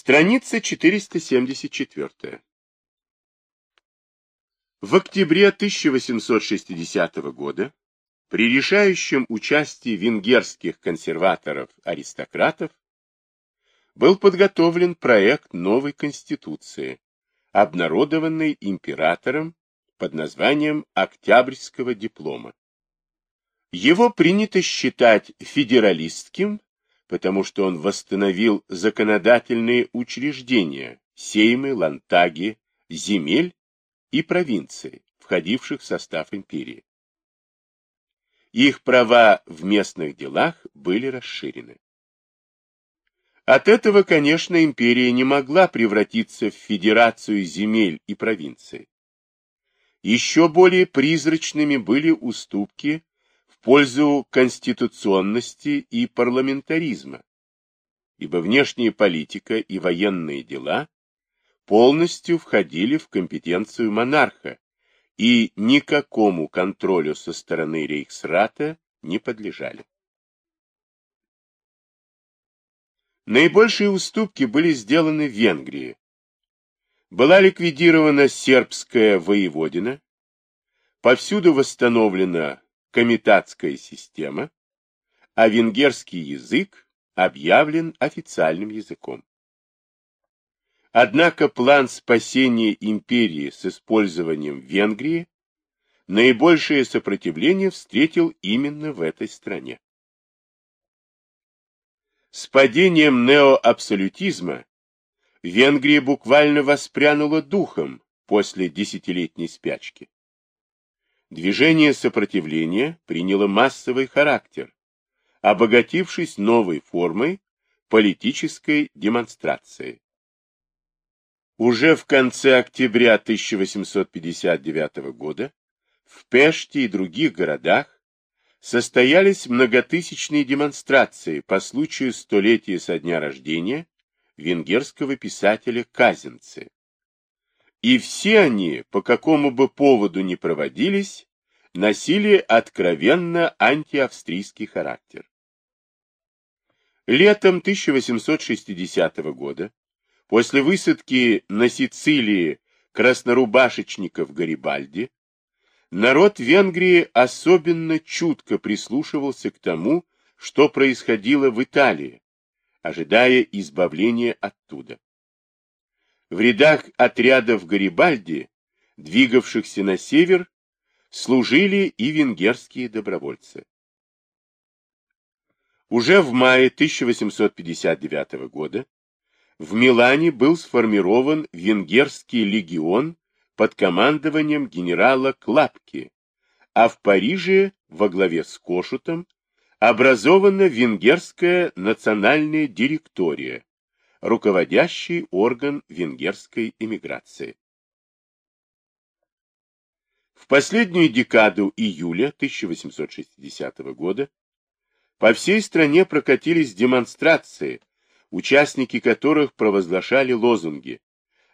Страница 474. В октябре 1860 года при решающем участии венгерских консерваторов-аристократов был подготовлен проект новой конституции, обнародованный императором под названием Октябрьского диплома. Его принято считать федералистским, потому что он восстановил законодательные учреждения, сеймы, лантаги, земель и провинции, входивших в состав империи. Их права в местных делах были расширены. От этого, конечно, империя не могла превратиться в федерацию земель и провинций. Еще более призрачными были уступки пользу конституционности и парламентаризма, ибо внешняя политика и военные дела полностью входили в компетенцию монарха и никакому контролю со стороны Рейхсрата не подлежали. Наибольшие уступки были сделаны Венгрии. Была ликвидирована сербская воеводина, повсюду восстановлена комитатская система, а венгерский язык объявлен официальным языком. Однако план спасения империи с использованием Венгрии наибольшее сопротивление встретил именно в этой стране. С падением неоабсолютизма Венгрия буквально воспрянула духом после десятилетней спячки. Движение сопротивления приняло массовый характер, обогатившись новой формой политической демонстрации. Уже в конце октября 1859 года в Пеште и других городах состоялись многотысячные демонстрации по случаю столетия со дня рождения венгерского писателя Казинцы. И все они, по какому бы поводу ни проводились, носили откровенно антиавстрийский характер. Летом 1860 года После высадки на Сицилии краснорубашечников Гарибальди, народ Венгрии особенно чутко прислушивался к тому, что происходило в Италии, ожидая избавления оттуда. В рядах отрядов Гарибальди, двигавшихся на север, служили и венгерские добровольцы. Уже в мае 1859 года в Милане был сформирован венгерский легион под командованием генерала Клапки, а в Париже во главе с Кошутом образована венгерская национальная директория, руководящий орган венгерской эмиграции. В последнюю декаду июля 1860 года по всей стране прокатились демонстрации, участники которых провозглашали лозунги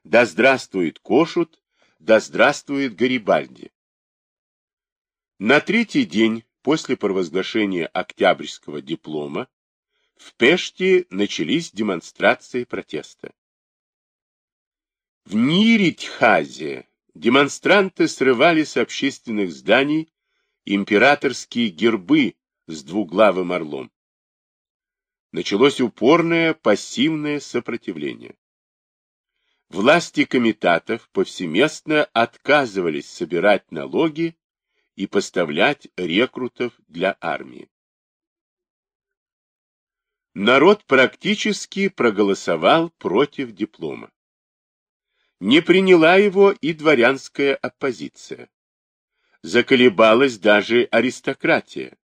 «Да здравствует Кошут! Да здравствует Гарибальди!». На третий день после провозглашения Октябрьского диплома в Пеште начались демонстрации протеста. В Ниритхазе демонстранты срывали с общественных зданий императорские гербы с двуглавым орлом началось упорное пассивное сопротивление. Власти комитатов повсеместно отказывались собирать налоги и поставлять рекрутов для армии. Народ практически проголосовал против диплома. Не приняла его и дворянская оппозиция. Заколебалась даже аристократия.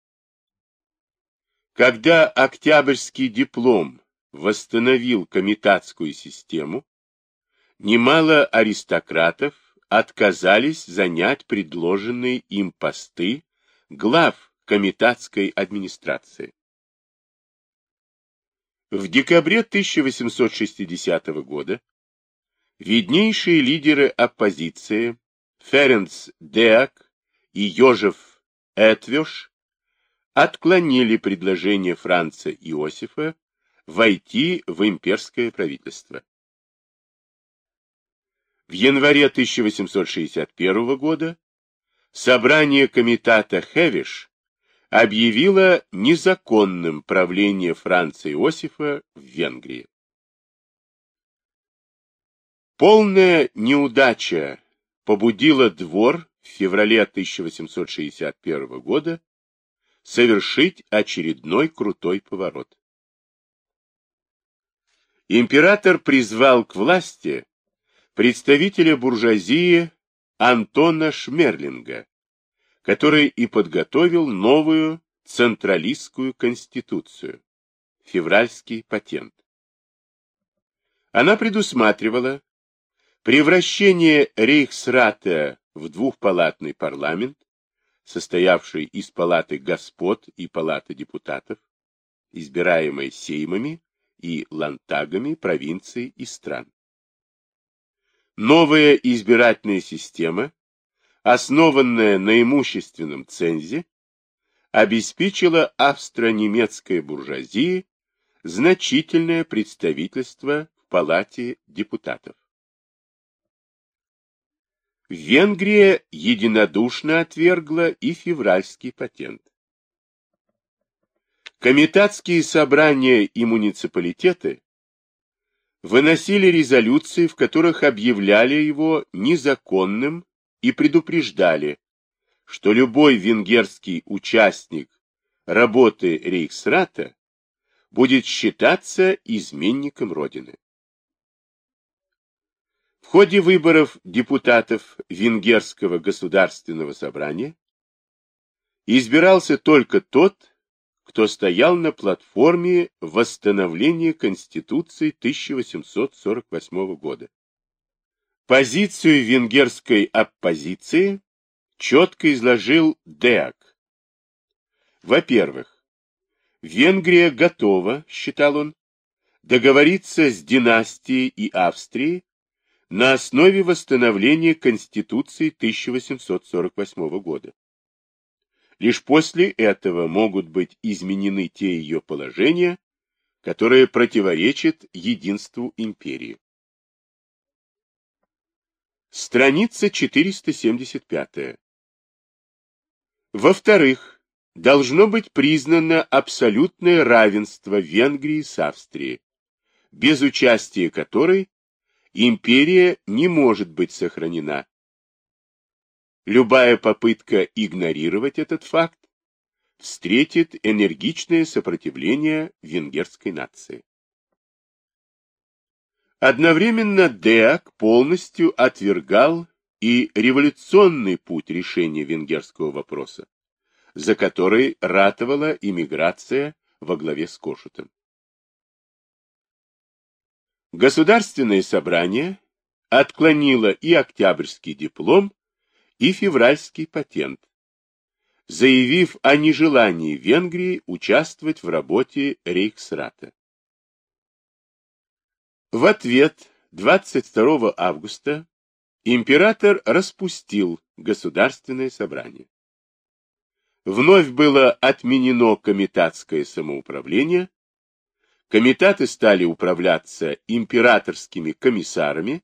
Когда Октябрьский диплом восстановил комитатскую систему, немало аристократов отказались занять предложенные им посты глав комитатской администрации. В декабре 1860 года виднейшие лидеры оппозиции Ференц Деак и Йожеф Этвеш отклонили предложение Франца Иосифа войти в имперское правительство. В январе 1861 года собрание комитата Хевиш объявило незаконным правление Франца Иосифа в Венгрии. Полная неудача побудила двор в феврале 1861 года совершить очередной крутой поворот. Император призвал к власти представителя буржуазии Антона Шмерлинга, который и подготовил новую централистскую конституцию, февральский патент. Она предусматривала превращение Рейхсрата в двухпалатный парламент, состоявший из палаты господ и палаты депутатов, избираемой сеймами и лантагами провинций и стран. Новая избирательная система, основанная на имущественном цензе, обеспечила австро-немецкой буржуазии значительное представительство в Палате депутатов. Венгрия единодушно отвергла и февральский патент. Комитатские собрания и муниципалитеты выносили резолюции, в которых объявляли его незаконным и предупреждали, что любой венгерский участник работы Рейхсрата будет считаться изменником Родины. В ходе выборов депутатов Венгерского государственного собрания избирался только тот, кто стоял на платформе восстановления Конституции 1848 года. Позицию венгерской оппозиции четко изложил Деак. Во-первых, Венгрия готова, считал он, договориться с династией и Австрией на основе восстановления Конституции 1848 года. Лишь после этого могут быть изменены те ее положения, которые противоречат единству империи. Страница 475. Во-вторых, должно быть признано абсолютное равенство Венгрии с Австрией, без участия которой империя не может быть сохранена Любая попытка игнорировать этот факт встретит энергичное сопротивление венгерской нации. Одновременно Деак полностью отвергал и революционный путь решения венгерского вопроса, за который ратовала иммиграция во главе с Кошутом. Государственное собрание отклонило и октябрьский диплом, и февральский патент, заявив о нежелании Венгрии участвовать в работе Рейхсрата. В ответ 22 августа император распустил Государственное собрание. Вновь было отменено комитатское самоуправление, комитаты стали управляться императорскими комиссарами,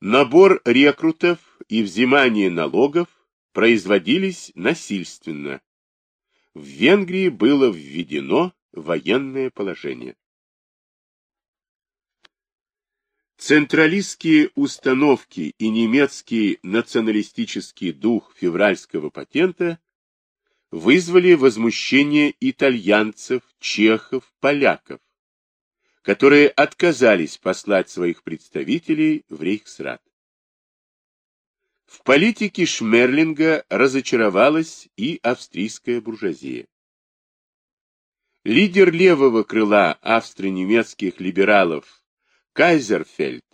Набор рекрутов и взимание налогов производились насильственно. В Венгрии было введено военное положение. Централистские установки и немецкий националистический дух февральского патента вызвали возмущение итальянцев, чехов, поляков которые отказались послать своих представителей в Рейхсрат. В политике Шмерлинга разочаровалась и австрийская буржуазия. Лидер левого крыла австро-немецких либералов Кайзерфельд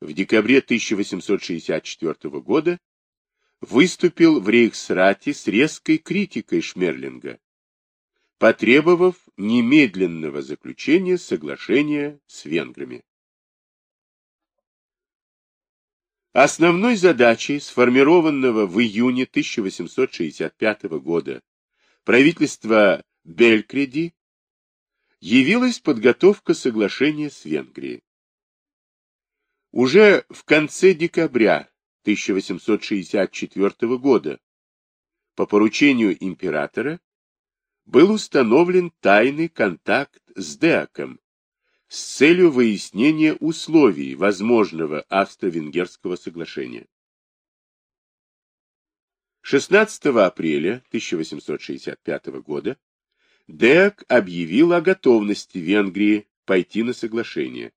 в декабре 1864 года выступил в Рейхсрате с резкой критикой Шмерлинга потребовав немедленного заключения соглашения с венграми. Основной задачей сформированного в июне 1865 года правительства Белькреди явилась подготовка соглашения с Венгрией. Уже в конце декабря 1864 года по поручению императора был установлен тайный контакт с Деаком с целью выяснения условий возможного австро-венгерского соглашения. 16 апреля 1865 года Деак объявил о готовности Венгрии пойти на соглашение,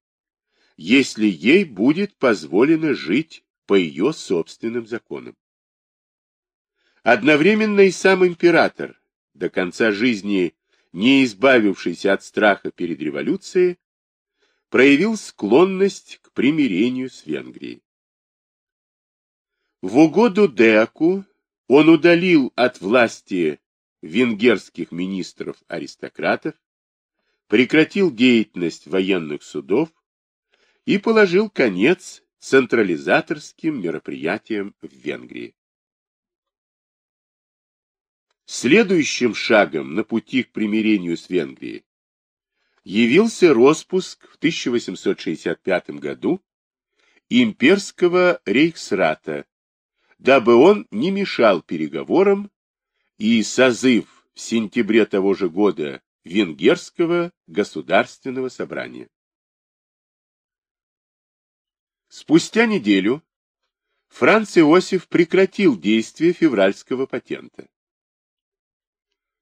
если ей будет позволено жить по ее собственным законам. Одновременно и сам император, до конца жизни не избавившийся от страха перед революцией, проявил склонность к примирению с Венгрией. В угоду Деаку он удалил от власти венгерских министров-аристократов, прекратил деятельность военных судов и положил конец централизаторским мероприятиям в Венгрии. Следующим шагом на пути к примирению с Венгрией явился распуск в 1865 году имперского рейхсрата, дабы он не мешал переговорам, и созыв в сентябре того же года Венгерского государственного собрания. Спустя неделю Франц Иосиф прекратил действие февральского патента.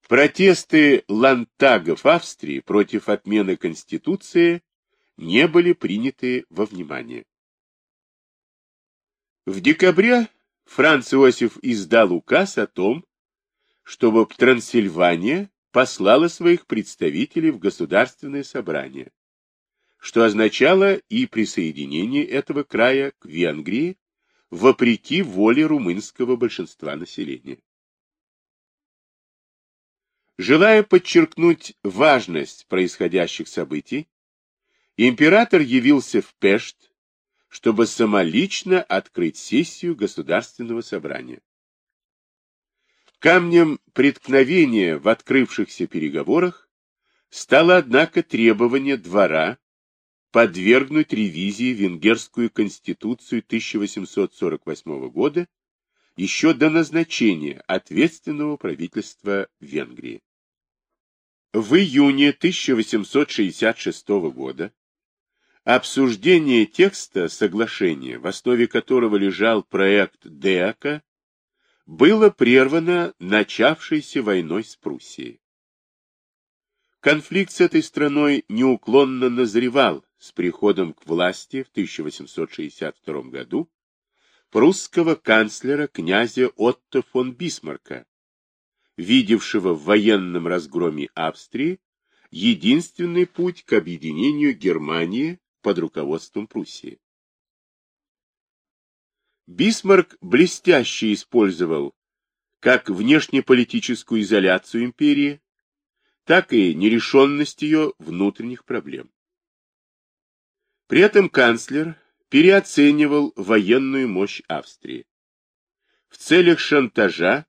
Протесты лантагов Австрии против отмены Конституции не были приняты во внимание. В декабре Франц Иосиф издал указ о том, чтобы Трансильвания послала своих представителей в Государственное собрание, что означало и присоединение этого края к Венгрии вопреки воле румынского большинства населения. Желая подчеркнуть важность происходящих событий, император явился в Пешт, чтобы самолично открыть сессию Государственного собрания. Камнем преткновения в открывшихся переговорах стало, однако, требование двора подвергнуть ревизии Венгерскую конституцию 1848 года еще до назначения ответственного правительства Венгрии. В июне 1866 года обсуждение текста соглашения, в основе которого лежал проект ДЭАКа, было прервано начавшейся войной с Пруссией. Конфликт с этой страной неуклонно назревал с приходом к власти в 1862 году прусского канцлера князя Отто фон Бисмарка, видевшего в военном разгроме Австрии единственный путь к объединению Германии под руководством Пруссии. Бисмарк блестяще использовал как внешнеполитическую изоляцию империи, так и нерешенность ее внутренних проблем. При этом канцлер переоценивал военную мощь Австрии. В целях шантажа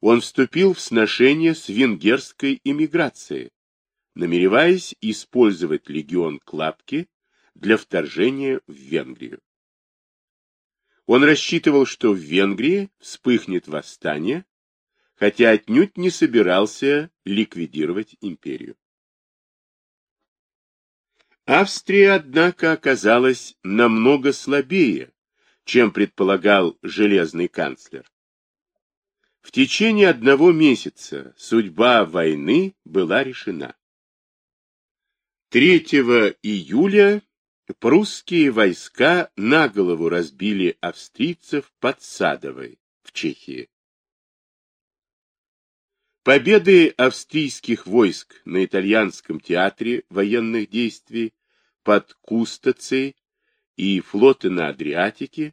он вступил в сношение с венгерской эмиграцией, намереваясь использовать легион Клапки для вторжения в Венгрию. Он рассчитывал, что в Венгрии вспыхнет восстание, хотя отнюдь не собирался ликвидировать империю. Австрия, однако, оказалась намного слабее, чем предполагал железный канцлер. В течение одного месяца судьба войны была решена. 3 июля прусские войска на голову разбили австрийцев под Садовой в Чехии. Победы австрийских войск на итальянском театре военных действий под Кустацей и флоты на Адриатике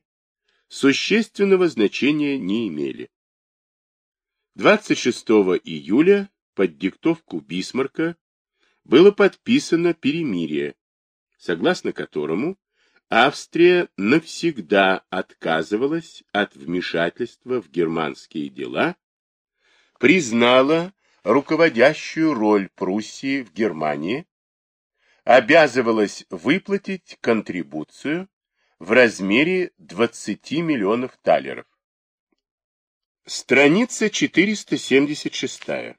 существенного значения не имели. 26 июля под диктовку Бисмарка было подписано перемирие, согласно которому Австрия навсегда отказывалась от вмешательства в германские дела, признала руководящую роль Пруссии в Германии обязывалась выплатить контрибуцию в размере 20 миллионов талеров. Страница 476.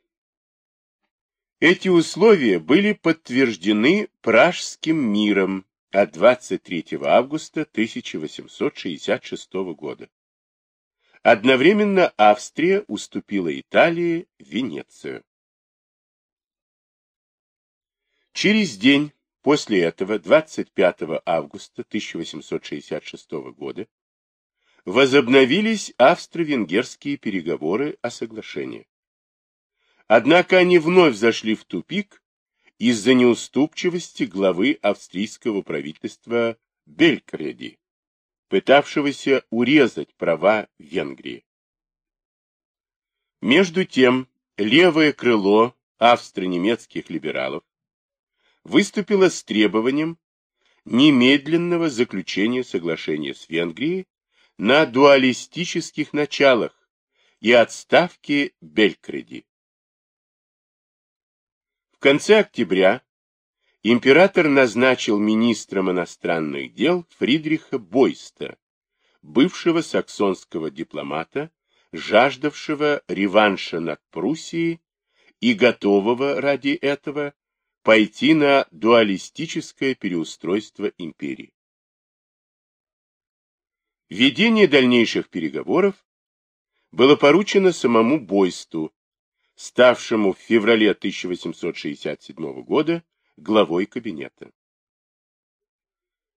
Эти условия были подтверждены Пражским миром от 23 августа 1866 года. Одновременно Австрия уступила Италии Венецию. Через день после этого, 25 августа 1866 года, возобновились австро-венгерские переговоры о соглашении. Однако они вновь зашли в тупик из-за неуступчивости главы австрийского правительства Белькреди, пытавшегося урезать права Венгрии. Между тем, левое крыло австро-немецких либералов выступило с требованием немедленного заключения соглашения с Венгрией на дуалистических началах и отставки Белькреди. В конце октября император назначил министром иностранных дел Фридриха Бойста, бывшего саксонского дипломата, жаждавшего реванша над Пруссией и готового ради этого пойти на дуалистическое переустройство империи. Ведение дальнейших переговоров было поручено самому Бойсту, ставшему в феврале 1867 года главой кабинета.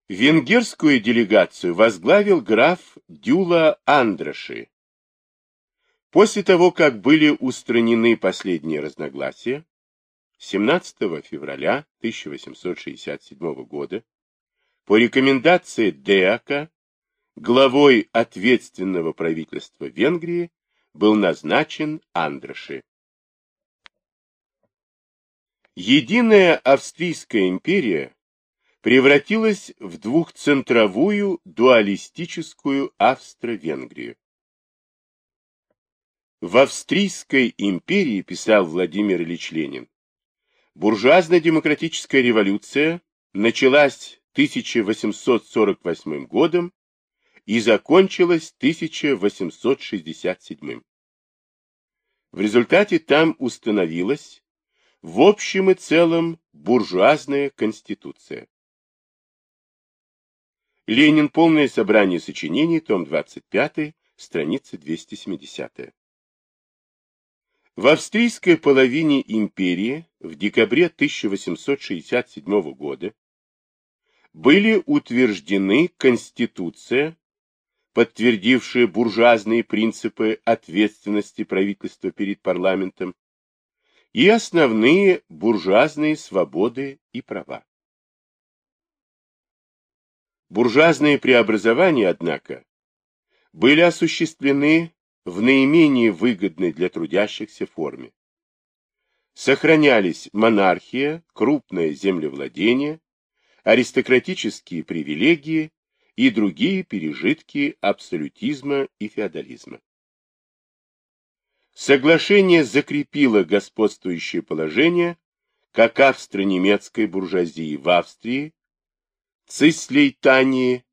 Венгерскую делегацию возглавил граф Дюла Андроши. После того, как были устранены последние разногласия, 17 февраля 1867 года по рекомендации Деака главой ответственного правительства Венгрии был назначен Андроши. Единая Австрийская империя превратилась в двухцентровую дуалистическую Австро-Венгрию. В Австрийской империи, писал Владимир Ильич Ленин, буржуазно-демократическая революция началась 1848 годом и закончилась 1867. В результате там установилась в общем и целом буржуазная конституция. Ленин. Полное собрание сочинений. Том 25. Страница 270. В австрийской половине империи в декабре 1867 года были утверждены Конституция, подтвердившая буржуазные принципы ответственности правительства перед парламентом, и основные буржуазные свободы и права. Буржуазные преобразования, однако, были осуществлены в наименее выгодной для трудящихся форме. Сохранялись монархия, крупное землевладение, аристократические привилегии и другие пережитки абсолютизма и феодализма. Соглашение закрепило господствующее положение как австро-немецкой буржуазии в Австрии, Цислейтании,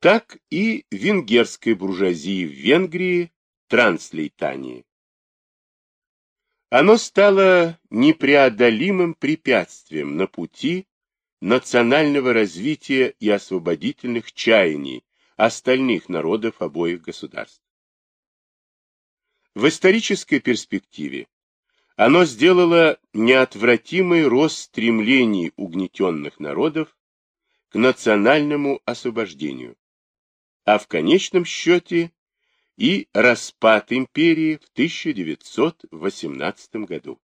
так и венгерской буржуазии в Венгрии, Транслейтании. Оно стало непреодолимым препятствием на пути национального развития и освободительных чаяний остальных народов обоих государств. В исторической перспективе оно сделало неотвратимый рост стремлений угнетенных народов к национальному освобождению, а в конечном счете и распад империи в 1918 году.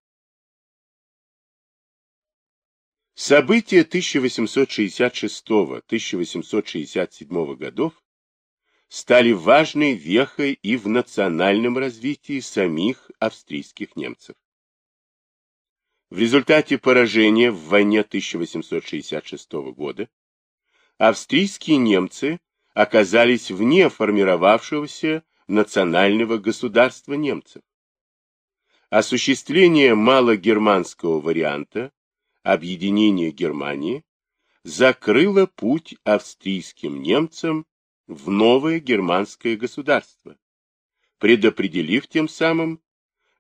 События 1866-1867 годов стали важной вехой и в национальном развитии самих австрийских немцев. В результате поражения в войне 1866 года австрийские немцы оказались вне формировавшегося национального государства немцев. Осуществление малогерманского варианта объединения Германии закрыло путь австрийским немцам в новое германское государство, предопределив тем самым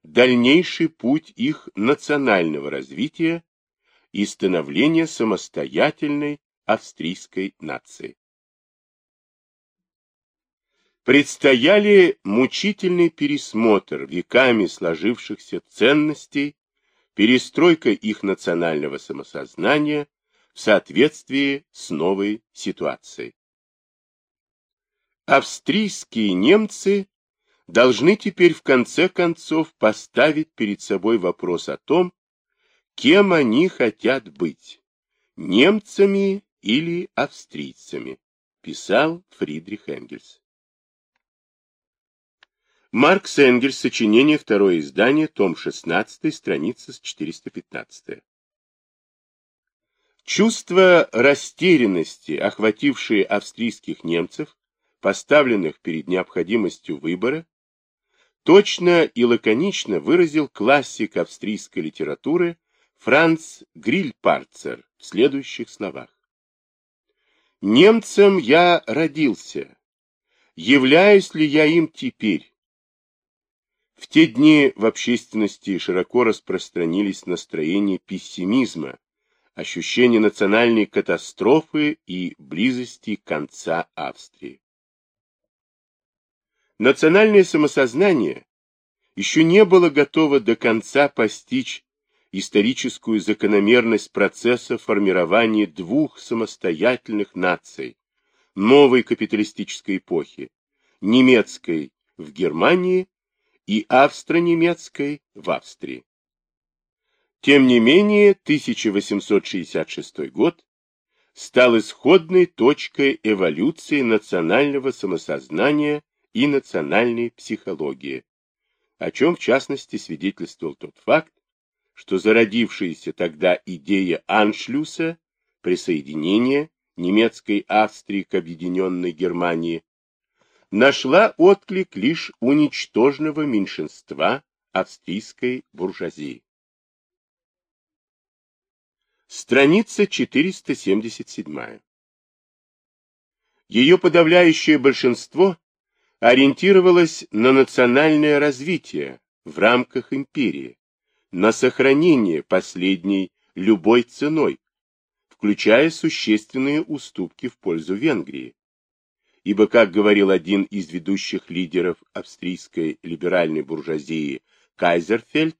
дальнейший путь их национального развития и становления самостоятельной австрийской нации. Предстояли мучительный пересмотр веками сложившихся ценностей, перестройка их национального самосознания в соответствии с новой ситуацией. Австрийские немцы должны теперь в конце концов поставить перед собой вопрос о том, кем они хотят быть – немцами или австрийцами, писал Фридрих Энгельс. Маркс Энгельс, сочинение, второе издание, том 16, страница с 415. Чувство растерянности, охватившее австрийских немцев, поставленных перед необходимостью выбора, точно и лаконично выразил классик австрийской литературы Франц Грильпарцер в следующих словах. «Немцем я родился. Являюсь ли я им теперь?» В те дни в общественности широко распространились настроения пессимизма, ощущение национальной катастрофы и близости конца Австрии. Национальное самосознание еще не было готово до конца постичь историческую закономерность процесса формирования двух самостоятельных наций новой капиталистической эпохи, немецкой в Германии и австро-немецкой в Австрии. Тем не менее, 1866 год стал исходной точкой эволюции национального самосознания и национальной психологии, о чем в частности свидетельствовал тот факт, что зародившаяся тогда идея аншлюса, присоединения немецкой Австрии к объединенной Германии, нашла отклик лишь у ничтожного меньшинства австрийской буржуазии. Страница 477. Ее подавляющее большинство ориентировалось на национальное развитие в рамках империи, на сохранение последней любой ценой, включая существенные уступки в пользу Венгрии. Ибо, как говорил один из ведущих лидеров австрийской либеральной буржуазии Кайзерфельд,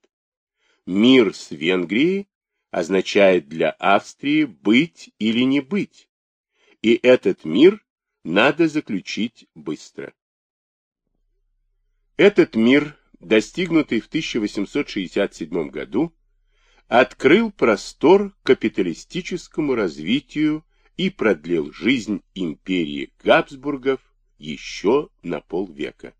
мир с Венгрией означает для Австрии быть или не быть, и этот мир надо заключить быстро. Этот мир, достигнутый в 1867 году, открыл простор капиталистическому развитию и продлил жизнь империи Габсбургов еще на полвека.